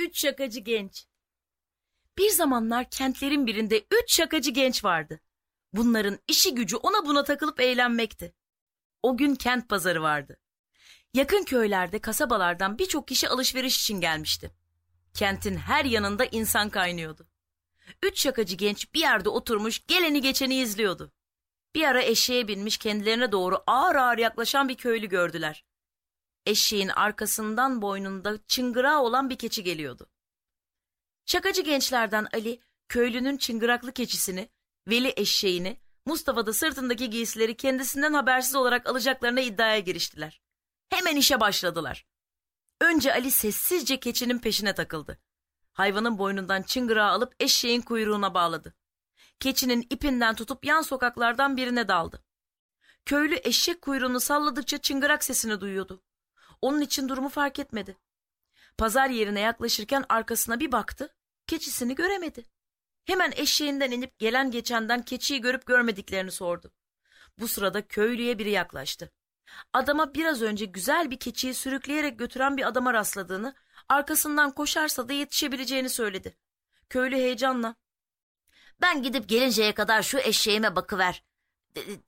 üç şakacı genç. Bir zamanlar kentlerin birinde üç şakacı genç vardı. Bunların işi gücü ona buna takılıp eğlenmekti. O gün kent pazarı vardı. Yakın köylerde, kasabalardan birçok kişi alışveriş için gelmişti. Kentin her yanında insan kaynıyordu. Üç şakacı genç bir yerde oturmuş geleni geçeni izliyordu. Bir ara eşeğe binmiş kendilerine doğru ağır ağır yaklaşan bir köylü gördüler. Eşeğin arkasından boynunda çıngırağı olan bir keçi geliyordu. Şakacı gençlerden Ali, köylünün çıngıraklı keçisini, Veli eşeğini, Mustafa da sırtındaki giysileri kendisinden habersiz olarak alacaklarına iddiaya giriştiler. Hemen işe başladılar. Önce Ali sessizce keçinin peşine takıldı. Hayvanın boynundan çıngırağı alıp eşeğin kuyruğuna bağladı. Keçinin ipinden tutup yan sokaklardan birine daldı. Köylü eşek kuyruğunu salladıkça çıngırak sesini duyuyordu. Onun için durumu fark etmedi. Pazar yerine yaklaşırken arkasına bir baktı, keçisini göremedi. Hemen eşeğinden inip gelen geçenden keçiyi görüp görmediklerini sordu. Bu sırada köylüye biri yaklaştı. Adama biraz önce güzel bir keçiyi sürükleyerek götüren bir adama rastladığını, arkasından koşarsa da yetişebileceğini söyledi. Köylü heyecanla, Ben gidip gelinceye kadar şu eşeğime bakıver. E, e,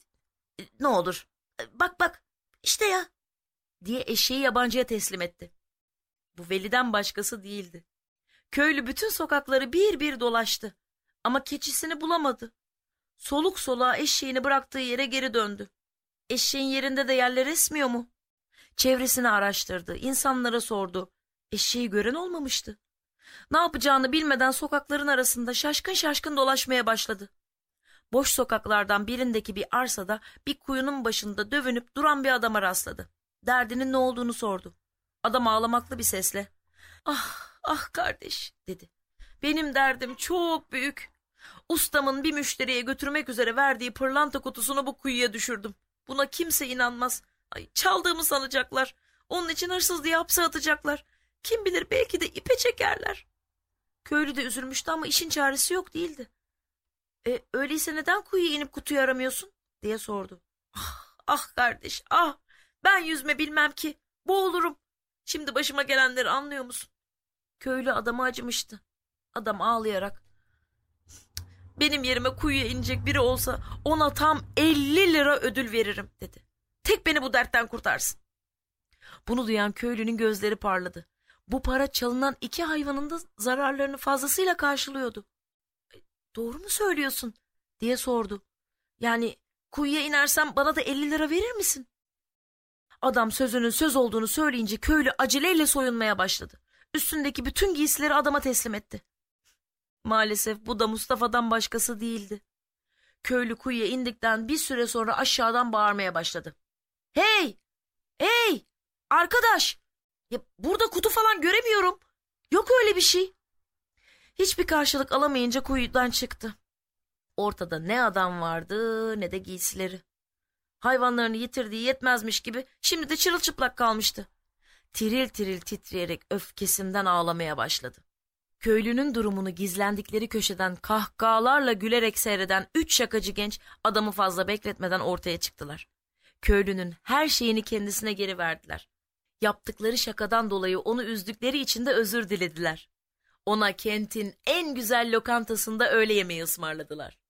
Ne olur. E, Bak bak. İşte ya. Diye eşeği yabancıya teslim etti. Bu Veli'den başkası değildi. Köylü bütün sokakları bir bir dolaştı. Ama keçisini bulamadı. Soluk soluğa eşeğini bıraktığı yere geri döndü. Eşeğin yerinde de yerler esmiyor mu? Çevresini araştırdı, insanlara sordu. Eşeği gören olmamıştı. Ne yapacağını bilmeden sokakların arasında şaşkın şaşkın dolaşmaya başladı. Boş sokaklardan birindeki bir arsada bir kuyunun başında dövünüp duran bir adama rastladı. Derdinin ne olduğunu sordu. Adam ağlamaklı bir sesle "Ah, ah kardeş." dedi. "Benim derdim çok büyük. Ustamın bir müşteriye götürmek üzere verdiği pırlanta kutusunu bu kuyuya düşürdüm. Buna kimse inanmaz. Ay, çaldığımı sanacaklar. Onun için hırsız diye hapse atacaklar. Kim bilir belki de ipe çekerler." Köylü de üzülmüştü ama işin çaresi yok değildi. E, öyleyse neden kuyuya inip kutuyu aramıyorsun? diye sordu. Ah, ah kardeş, ah! Ben yüzme bilmem ki. Boğulurum. Şimdi başıma gelenleri anlıyor musun? Köylü adama acımıştı. Adam ağlayarak. Benim yerime kuyuya inecek biri olsa ona tam 50 lira ödül veririm dedi. Tek beni bu dertten kurtarsın. Bunu duyan köylünün gözleri parladı. Bu para çalınan iki hayvanın da zararlarını fazlasıyla karşılıyordu. "E, Doğru mu söylüyorsun? diye sordu. Yani kuyuya inersem bana da 50 lira verir misin? Adam sözünün söz olduğunu söyleyince köylü aceleyle soyunmaya başladı. Üstündeki bütün giysileri adama teslim etti. Maalesef bu da Mustafa'dan başkası değildi. Köylü kuyuya indikten bir süre sonra aşağıdan bağırmaya başladı. Hey! Hey! Arkadaş! Ya burada kutu falan göremiyorum. Yok öyle bir şey. Hiçbir karşılık alamayınca kuyudan çıktı. Ortada ne adam vardı ne de giysileri. Hayvanlarını yitirdiği yetmezmiş gibi şimdi de çırılçıplak kalmıştı. Tiril tiril titreyerek öfkesinden ağlamaya başladı. Köylünün durumunu gizlendikleri köşeden kahkahalarla gülerek seyreden üç şakacı genç adamı fazla bekletmeden ortaya çıktılar. Köylünün her şeyini kendisine geri verdiler. Yaptıkları şakadan dolayı onu üzdükleri için de özür dilediler. Ona kentin en güzel lokantasında öğle yemeği ısmarladılar.